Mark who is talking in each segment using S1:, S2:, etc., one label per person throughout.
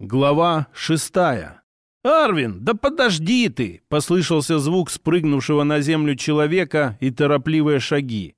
S1: Глава шестая. «Арвин, да подожди ты!» — послышался звук спрыгнувшего на землю человека и торопливые шаги.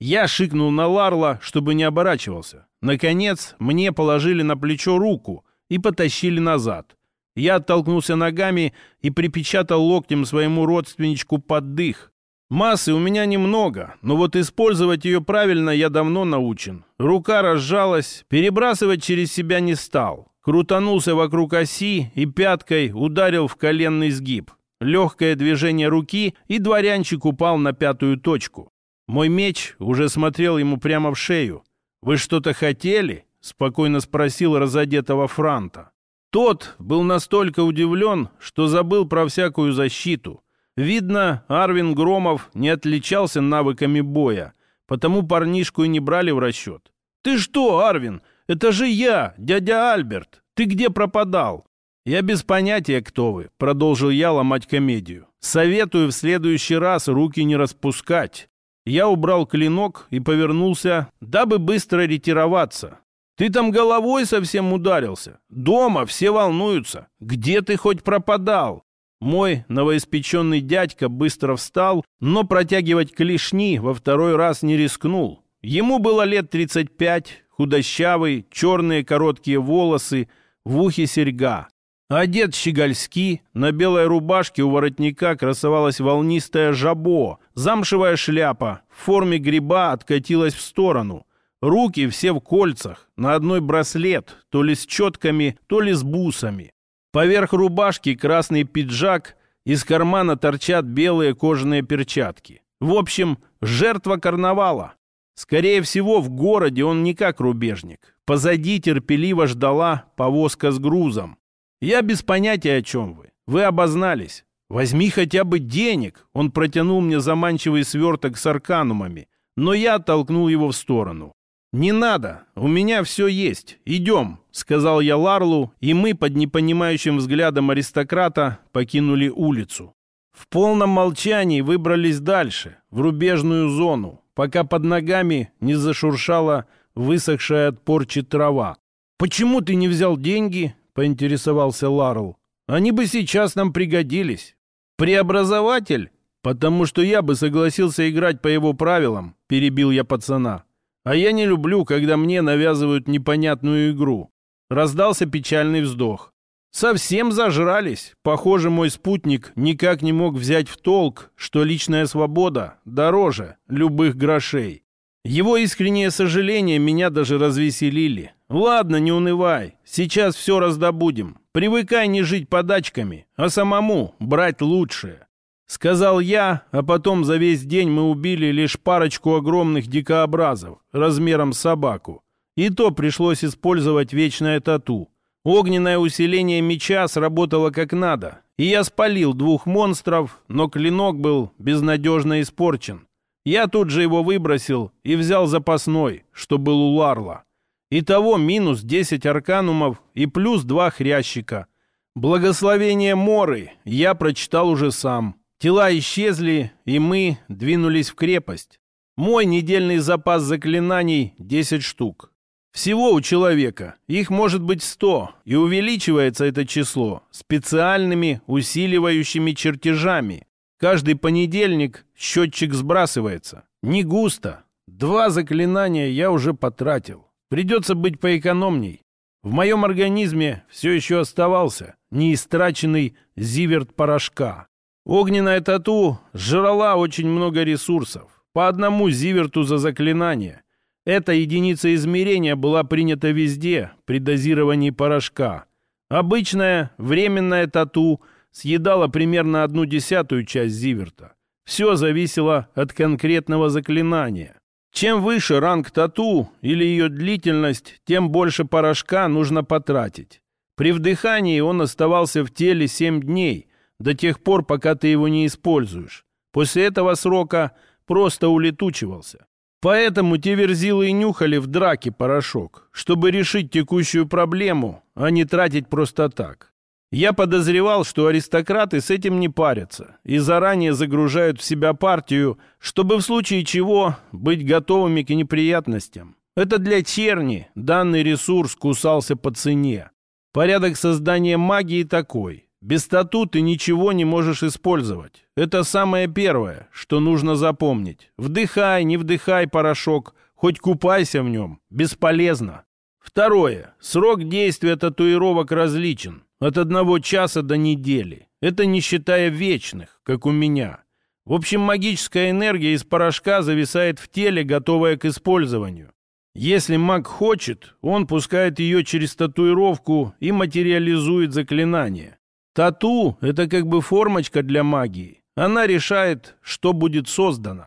S1: Я шикнул на Ларла, чтобы не оборачивался. Наконец, мне положили на плечо руку и потащили назад. Я оттолкнулся ногами и припечатал локтем своему родственничку под дых. Массы у меня немного, но вот использовать ее правильно я давно научен. Рука разжалась, перебрасывать через себя не стал. Крутанулся вокруг оси и пяткой ударил в коленный сгиб. Легкое движение руки, и дворянчик упал на пятую точку. Мой меч уже смотрел ему прямо в шею. «Вы что-то хотели?» — спокойно спросил разодетого Франта. Тот был настолько удивлен, что забыл про всякую защиту — Видно, Арвин Громов не отличался навыками боя, потому парнишку и не брали в расчет. «Ты что, Арвин? Это же я, дядя Альберт. Ты где пропадал?» «Я без понятия, кто вы», — продолжил я ломать комедию. «Советую в следующий раз руки не распускать». Я убрал клинок и повернулся, дабы быстро ретироваться. «Ты там головой совсем ударился? Дома все волнуются. Где ты хоть пропадал?» Мой новоиспеченный дядька быстро встал, но протягивать клешни во второй раз не рискнул. Ему было лет 35, худощавый, черные короткие волосы, в ухе серьга. Одет щегольски, на белой рубашке у воротника красовалась волнистая жабо, замшевая шляпа, в форме гриба откатилась в сторону. Руки все в кольцах, на одной браслет, то ли с четками, то ли с бусами. Поверх рубашки красный пиджак, из кармана торчат белые кожаные перчатки. В общем, жертва карнавала. Скорее всего, в городе он не как рубежник. Позади терпеливо ждала повозка с грузом. Я без понятия, о чем вы. Вы обознались. Возьми хотя бы денег. Он протянул мне заманчивый сверток с арканумами, но я оттолкнул его в сторону. «Не надо, у меня все есть. Идем», — сказал я Ларлу, и мы под непонимающим взглядом аристократа покинули улицу. В полном молчании выбрались дальше, в рубежную зону, пока под ногами не зашуршала высохшая от порчи трава. «Почему ты не взял деньги?» — поинтересовался Ларл. «Они бы сейчас нам пригодились». «Преобразователь?» «Потому что я бы согласился играть по его правилам», — перебил я пацана. А я не люблю, когда мне навязывают непонятную игру. Раздался печальный вздох. Совсем зажрались. Похоже, мой спутник никак не мог взять в толк, что личная свобода дороже любых грошей. Его искреннее сожаление меня даже развеселили. Ладно, не унывай, сейчас все раздобудем. Привыкай не жить подачками, а самому брать лучшее. Сказал я, а потом за весь день мы убили лишь парочку огромных дикообразов, размером с собаку. И то пришлось использовать вечное тату. Огненное усиление меча сработало как надо, и я спалил двух монстров, но клинок был безнадежно испорчен. Я тут же его выбросил и взял запасной, что был у Ларла. Итого минус 10 арканумов и плюс два хрящика. Благословение Моры я прочитал уже сам. Тела исчезли, и мы двинулись в крепость. Мой недельный запас заклинаний — 10 штук. Всего у человека их может быть 100, и увеличивается это число специальными усиливающими чертежами. Каждый понедельник счетчик сбрасывается. Не густо. Два заклинания я уже потратил. Придется быть поэкономней. В моем организме все еще оставался неистраченный зиверт порошка. Огненная тату жрала очень много ресурсов. По одному зиверту за заклинание. Эта единица измерения была принята везде при дозировании порошка. Обычная временная тату съедала примерно одну десятую часть зиверта. Все зависело от конкретного заклинания. Чем выше ранг тату или ее длительность, тем больше порошка нужно потратить. При вдыхании он оставался в теле 7 дней, до тех пор, пока ты его не используешь. После этого срока просто улетучивался. Поэтому те верзилы и нюхали в драке порошок, чтобы решить текущую проблему, а не тратить просто так. Я подозревал, что аристократы с этим не парятся и заранее загружают в себя партию, чтобы в случае чего быть готовыми к неприятностям. Это для черни данный ресурс кусался по цене. Порядок создания магии такой. Без тату ты ничего не можешь использовать. Это самое первое, что нужно запомнить. Вдыхай, не вдыхай порошок, хоть купайся в нем. Бесполезно. Второе. Срок действия татуировок различен. От одного часа до недели. Это не считая вечных, как у меня. В общем, магическая энергия из порошка зависает в теле, готовая к использованию. Если маг хочет, он пускает ее через татуировку и материализует заклинание. Тату — это как бы формочка для магии. Она решает, что будет создано.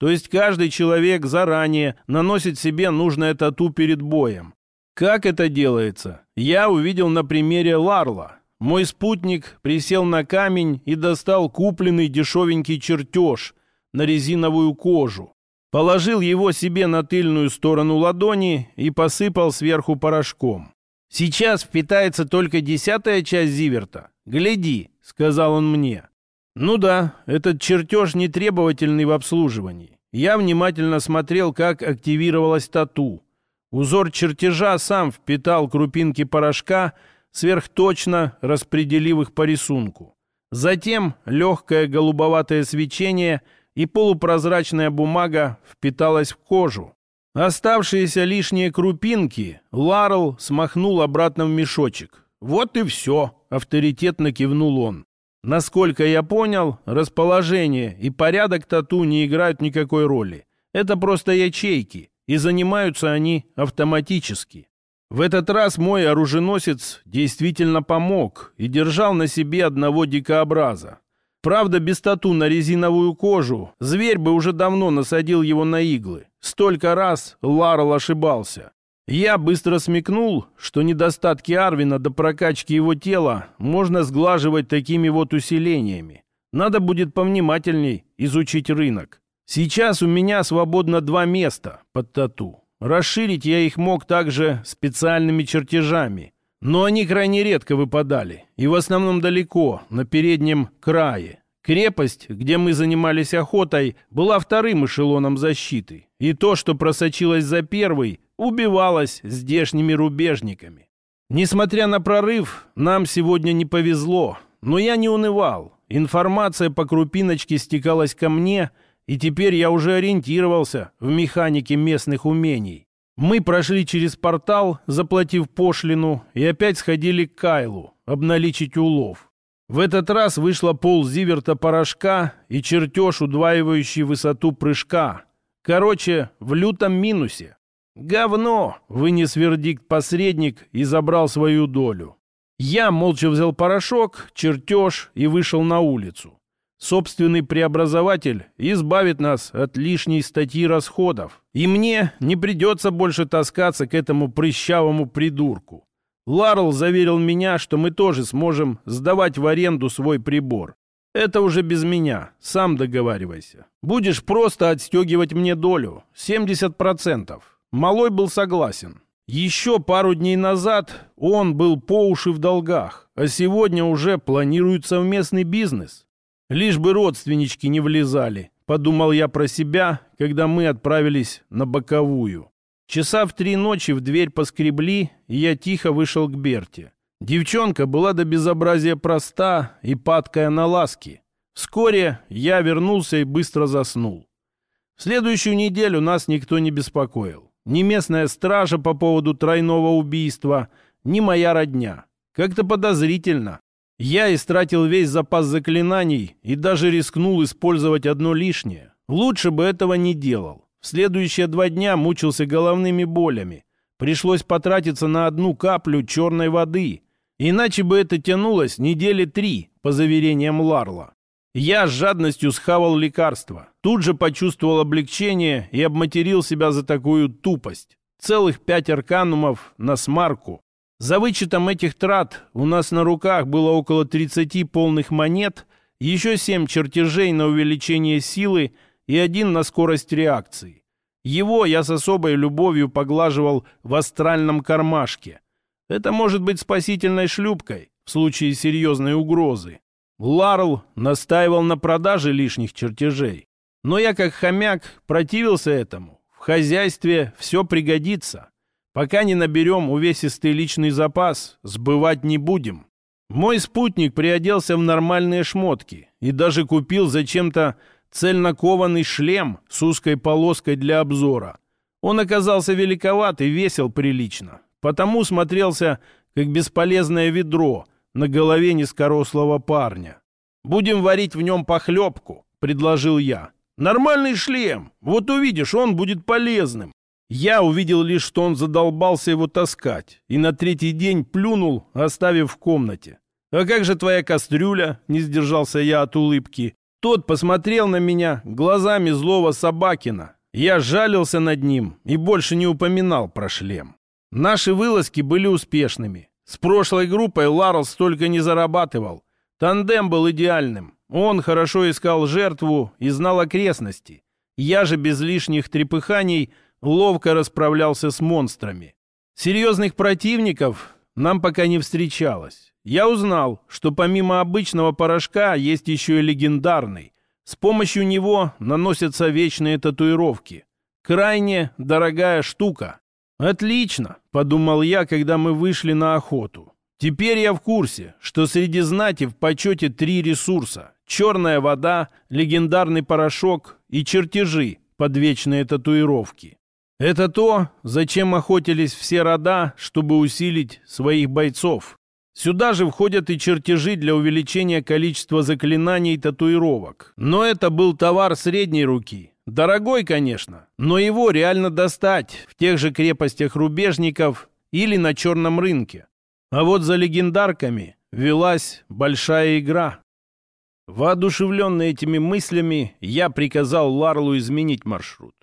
S1: То есть каждый человек заранее наносит себе нужное тату перед боем. Как это делается? Я увидел на примере Ларла. Мой спутник присел на камень и достал купленный дешевенький чертеж на резиновую кожу. Положил его себе на тыльную сторону ладони и посыпал сверху порошком. Сейчас впитается только десятая часть зиверта, «Гляди», — сказал он мне. «Ну да, этот чертеж не требовательный в обслуживании. Я внимательно смотрел, как активировалась тату. Узор чертежа сам впитал крупинки порошка, сверхточно распределив их по рисунку. Затем легкое голубоватое свечение и полупрозрачная бумага впиталась в кожу. Оставшиеся лишние крупинки Ларл смахнул обратно в мешочек. «Вот и все», — авторитетно кивнул он. Насколько я понял, расположение и порядок тату не играют никакой роли. Это просто ячейки, и занимаются они автоматически. В этот раз мой оруженосец действительно помог и держал на себе одного дикообраза. Правда, без тату на резиновую кожу зверь бы уже давно насадил его на иглы. Столько раз Ларл ошибался. Я быстро смекнул, что недостатки Арвина до прокачки его тела можно сглаживать такими вот усилениями. Надо будет повнимательней изучить рынок. Сейчас у меня свободно два места под тату. Расширить я их мог также специальными чертежами. Но они крайне редко выпадали. И в основном далеко, на переднем крае. Крепость, где мы занимались охотой, была вторым эшелоном защиты. И то, что просочилось за первый, убивалась здешними рубежниками. Несмотря на прорыв, нам сегодня не повезло, но я не унывал. Информация по крупиночке стекалась ко мне, и теперь я уже ориентировался в механике местных умений. Мы прошли через портал, заплатив пошлину, и опять сходили к Кайлу, обналичить улов. В этот раз вышло пол зиверта порошка и чертеж, удваивающий высоту прыжка. Короче, в лютом минусе. «Говно!» — вынес вердикт посредник и забрал свою долю. Я молча взял порошок, чертеж и вышел на улицу. Собственный преобразователь избавит нас от лишней статьи расходов. И мне не придется больше таскаться к этому прыщавому придурку. Ларл заверил меня, что мы тоже сможем сдавать в аренду свой прибор. Это уже без меня, сам договаривайся. Будешь просто отстегивать мне долю, 70%. Малой был согласен. Еще пару дней назад он был по уши в долгах, а сегодня уже планирует совместный бизнес. Лишь бы родственнички не влезали, подумал я про себя, когда мы отправились на боковую. Часа в три ночи в дверь поскребли, и я тихо вышел к Берте. Девчонка была до безобразия проста и падкая на ласки. Вскоре я вернулся и быстро заснул. В следующую неделю нас никто не беспокоил. Ни местная стража по поводу тройного убийства, ни моя родня. Как-то подозрительно. Я истратил весь запас заклинаний и даже рискнул использовать одно лишнее. Лучше бы этого не делал. В следующие два дня мучился головными болями. Пришлось потратиться на одну каплю черной воды. Иначе бы это тянулось недели три, по заверениям Ларла. Я с жадностью схавал лекарства. Тут же почувствовал облегчение и обматерил себя за такую тупость. Целых пять арканумов на смарку. За вычетом этих трат у нас на руках было около 30 полных монет, еще семь чертежей на увеличение силы и один на скорость реакции. Его я с особой любовью поглаживал в астральном кармашке. Это может быть спасительной шлюпкой в случае серьезной угрозы. Ларл настаивал на продаже лишних чертежей. Но я, как хомяк, противился этому. В хозяйстве все пригодится. Пока не наберем увесистый личный запас, сбывать не будем. Мой спутник приоделся в нормальные шмотки и даже купил зачем-то цельнокованный шлем с узкой полоской для обзора. Он оказался великоват и весил прилично, потому смотрелся как бесполезное ведро на голове низкорослого парня. «Будем варить в нем похлебку», — предложил я. «Нормальный шлем. Вот увидишь, он будет полезным». Я увидел лишь, что он задолбался его таскать, и на третий день плюнул, оставив в комнате. «А как же твоя кастрюля?» — не сдержался я от улыбки. Тот посмотрел на меня глазами злого собакина. Я жалился над ним и больше не упоминал про шлем. Наши вылазки были успешными. С прошлой группой Ларл столько не зарабатывал. Тандем был идеальным. Он хорошо искал жертву и знал окрестности. Я же без лишних трепыханий ловко расправлялся с монстрами. Серьезных противников нам пока не встречалось. Я узнал, что помимо обычного порошка есть еще и легендарный. С помощью него наносятся вечные татуировки. Крайне дорогая штука. Отлично, подумал я, когда мы вышли на охоту. Теперь я в курсе, что среди знати в почете три ресурса. Черная вода, легендарный порошок и чертежи под вечные татуировки. Это то, зачем охотились все рода, чтобы усилить своих бойцов. Сюда же входят и чертежи для увеличения количества заклинаний и татуировок. Но это был товар средней руки. Дорогой, конечно, но его реально достать в тех же крепостях рубежников или на черном рынке. А вот за легендарками велась большая игра. Воодушевленный этими мыслями, я приказал Ларлу изменить маршрут.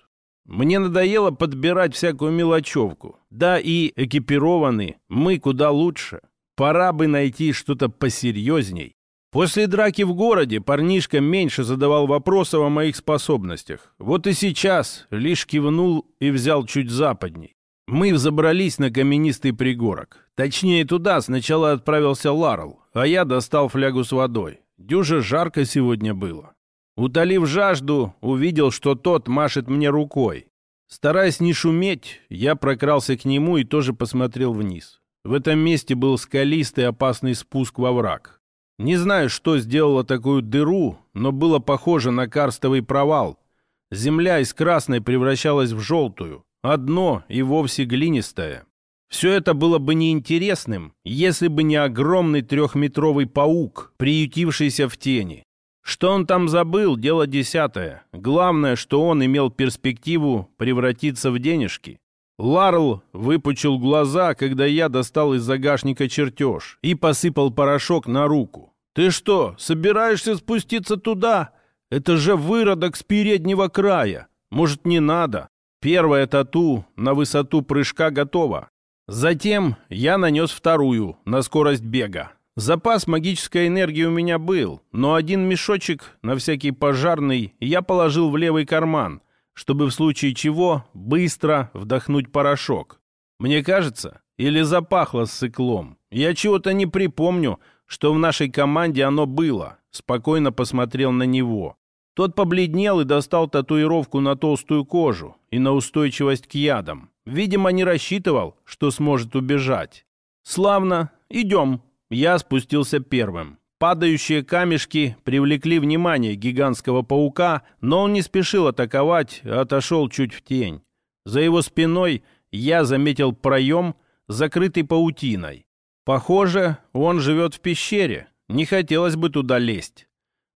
S1: Мне надоело подбирать всякую мелочевку. Да и экипированы мы куда лучше. Пора бы найти что-то посерьезней. После драки в городе парнишка меньше задавал вопросов о моих способностях. Вот и сейчас лишь кивнул и взял чуть западней. Мы взобрались на каменистый пригорок. Точнее, туда сначала отправился Ларл, а я достал флягу с водой. Дюже жарко сегодня было. Утолив жажду, увидел, что тот машет мне рукой. Стараясь не шуметь, я прокрался к нему и тоже посмотрел вниз. В этом месте был скалистый опасный спуск во враг. Не знаю, что сделало такую дыру, но было похоже на карстовый провал. Земля из красной превращалась в желтую, а дно и вовсе глинистое. Все это было бы неинтересным, если бы не огромный трехметровый паук, приютившийся в тени. Что он там забыл, дело десятое. Главное, что он имел перспективу превратиться в денежки. Ларл выпучил глаза, когда я достал из загашника чертеж и посыпал порошок на руку. «Ты что, собираешься спуститься туда? Это же выродок с переднего края. Может, не надо? Первая тату на высоту прыжка готова. Затем я нанес вторую на скорость бега. Запас магической энергии у меня был, но один мешочек на всякий пожарный я положил в левый карман, чтобы в случае чего быстро вдохнуть порошок. Мне кажется, или запахло циклом. Я чего-то не припомню, что в нашей команде оно было. Спокойно посмотрел на него. Тот побледнел и достал татуировку на толстую кожу и на устойчивость к ядам. Видимо, не рассчитывал, что сможет убежать. «Славно. Идем», я спустился первым. Падающие камешки привлекли внимание гигантского паука, но он не спешил атаковать, а отошел чуть в тень. За его спиной я заметил проем, закрытый паутиной. Похоже, он живет в пещере. Не хотелось бы туда лезть.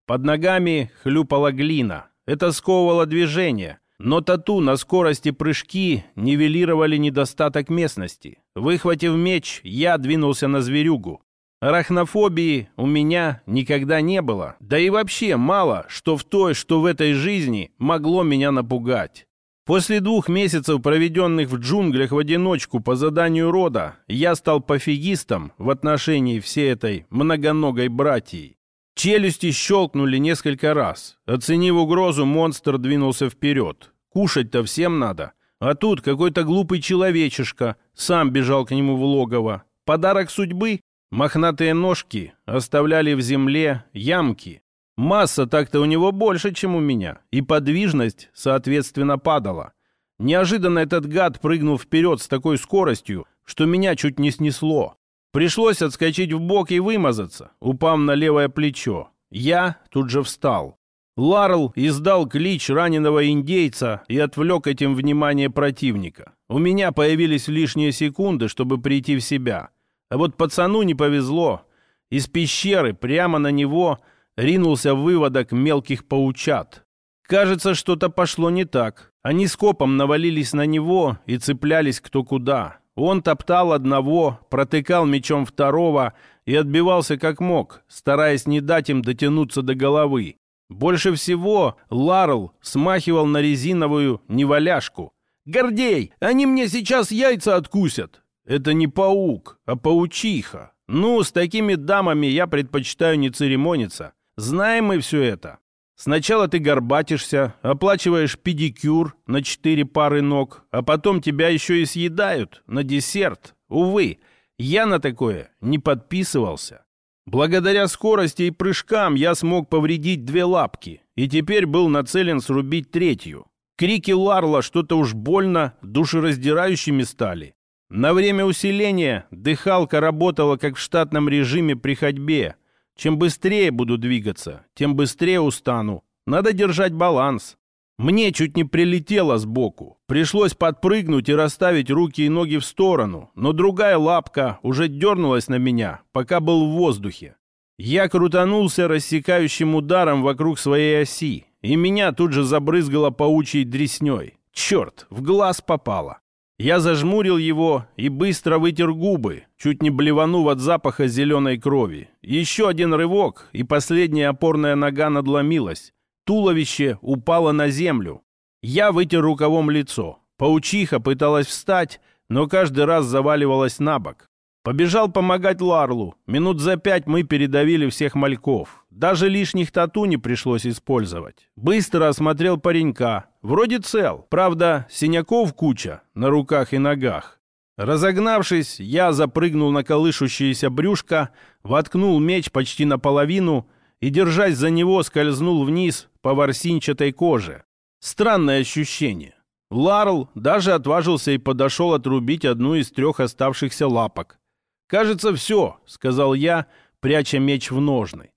S1: Под ногами хлюпала глина. Это сковывало движение. Но тату на скорости прыжки нивелировали недостаток местности. Выхватив меч, я двинулся на зверюгу. Арахнофобии у меня никогда не было. Да и вообще мало, что в той, что в этой жизни могло меня напугать. После двух месяцев, проведенных в джунглях в одиночку по заданию рода, я стал пофигистом в отношении всей этой многоногой братьей. Челюсти щелкнули несколько раз. Оценив угрозу, монстр двинулся вперед. Кушать-то всем надо. А тут какой-то глупый человечишка сам бежал к нему в логово. Подарок судьбы? Мохнатые ножки оставляли в земле ямки. Масса так-то у него больше, чем у меня, и подвижность, соответственно, падала. Неожиданно этот гад прыгнул вперед с такой скоростью, что меня чуть не снесло. Пришлось отскочить в бок и вымазаться, упав на левое плечо. Я тут же встал. Ларл издал клич раненого индейца и отвлек этим внимание противника. У меня появились лишние секунды, чтобы прийти в себя. А вот пацану не повезло. Из пещеры прямо на него ринулся выводок мелких паучат. Кажется, что-то пошло не так. Они скопом навалились на него и цеплялись кто куда. Он топтал одного, протыкал мечом второго и отбивался как мог, стараясь не дать им дотянуться до головы. Больше всего Ларл смахивал на резиновую неваляшку. «Гордей, они мне сейчас яйца откусят!» «Это не паук, а паучиха. Ну, с такими дамами я предпочитаю не церемониться. Знаем мы все это. Сначала ты горбатишься, оплачиваешь педикюр на четыре пары ног, а потом тебя еще и съедают на десерт. Увы, я на такое не подписывался. Благодаря скорости и прыжкам я смог повредить две лапки, и теперь был нацелен срубить третью. Крики Ларла что-то уж больно душераздирающими стали. На время усиления дыхалка работала как в штатном режиме при ходьбе. Чем быстрее буду двигаться, тем быстрее устану. Надо держать баланс. Мне чуть не прилетело сбоку. Пришлось подпрыгнуть и расставить руки и ноги в сторону, но другая лапка уже дернулась на меня, пока был в воздухе. Я крутанулся рассекающим ударом вокруг своей оси, и меня тут же забрызгало паучьей дресней. Черт, в глаз попало. Я зажмурил его и быстро вытер губы, чуть не блеванув от запаха зеленой крови. Еще один рывок, и последняя опорная нога надломилась. Туловище упало на землю. Я вытер рукавом лицо. Паучиха пыталась встать, но каждый раз заваливалась на бок. Побежал помогать Ларлу. Минут за пять мы передавили всех мальков. Даже лишних тату не пришлось использовать. Быстро осмотрел паренька. Вроде цел. Правда, синяков куча на руках и ногах. Разогнавшись, я запрыгнул на колышущееся брюшко, воткнул меч почти наполовину и, держась за него, скользнул вниз по ворсинчатой коже. Странное ощущение. Ларл даже отважился и подошел отрубить одну из трех оставшихся лапок. «Кажется, все», — сказал я, пряча меч в ножны.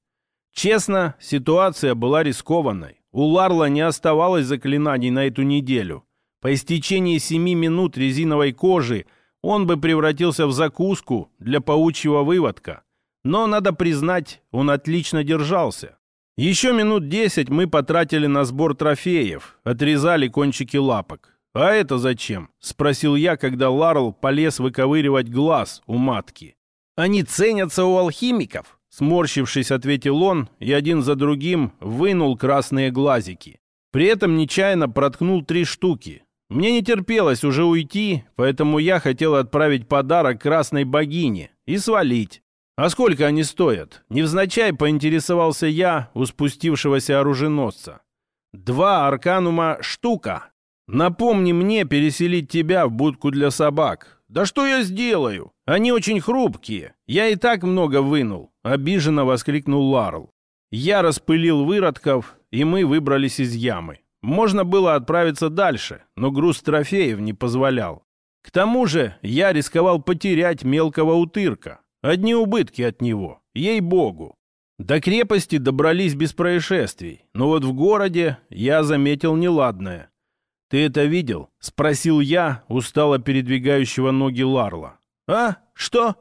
S1: Честно, ситуация была рискованной. У Ларла не оставалось заклинаний на эту неделю. По истечении семи минут резиновой кожи он бы превратился в закуску для паучьего выводка. Но, надо признать, он отлично держался. Еще минут десять мы потратили на сбор трофеев, отрезали кончики лапок. «А это зачем?» — спросил я, когда Ларл полез выковыривать глаз у матки. «Они ценятся у алхимиков», — сморщившись, ответил он, и один за другим вынул красные глазики. При этом нечаянно проткнул три штуки. Мне не терпелось уже уйти, поэтому я хотел отправить подарок красной богине и свалить. «А сколько они стоят?» Невзначай поинтересовался я у спустившегося оруженосца. «Два арканума штука. Напомни мне переселить тебя в будку для собак. Да что я сделаю? Они очень хрупкие. Я и так много вынул», — обиженно воскликнул Ларл. Я распылил выродков, и мы выбрались из ямы. Можно было отправиться дальше, но груз трофеев не позволял. К тому же я рисковал потерять мелкого утырка. Одни убытки от него, ей-богу. До крепости добрались без происшествий, но вот в городе я заметил неладное. «Ты это видел?» — спросил я, устало передвигающего ноги Ларла. «А? Что?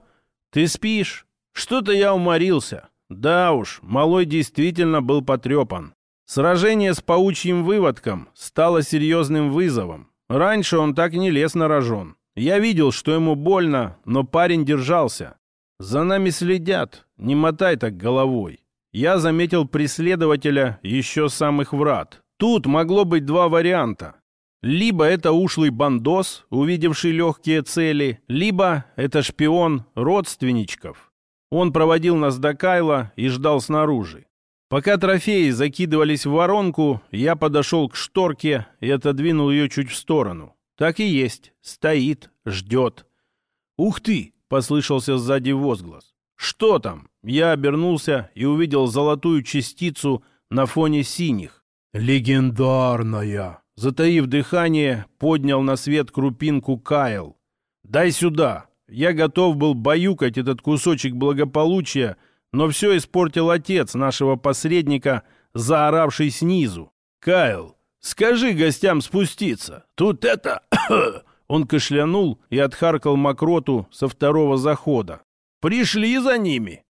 S1: Ты спишь? Что-то я уморился. Да уж, малой действительно был потрепан. Сражение с паучьим выводком стало серьезным вызовом. Раньше он так не лез на рожон. Я видел, что ему больно, но парень держался. «За нами следят. Не мотай так головой». Я заметил преследователя еще самых врат. Тут могло быть два варианта. Либо это ушлый бандос, увидевший легкие цели, либо это шпион родственничков. Он проводил нас до Кайла и ждал снаружи. Пока трофеи закидывались в воронку, я подошел к шторке и отодвинул ее чуть в сторону. Так и есть. Стоит, ждет. «Ух ты! — послышался сзади возглас. «Что там?» Я обернулся и увидел золотую частицу на фоне синих. «Легендарная!» Затаив дыхание, поднял на свет крупинку Кайл. «Дай сюда!» Я готов был баюкать этот кусочек благополучия, но все испортил отец нашего посредника, заоравший снизу. «Кайл, скажи гостям спуститься. Тут это...» Он кашлянул и отхаркал мокроту со второго захода. «Пришли за ними!»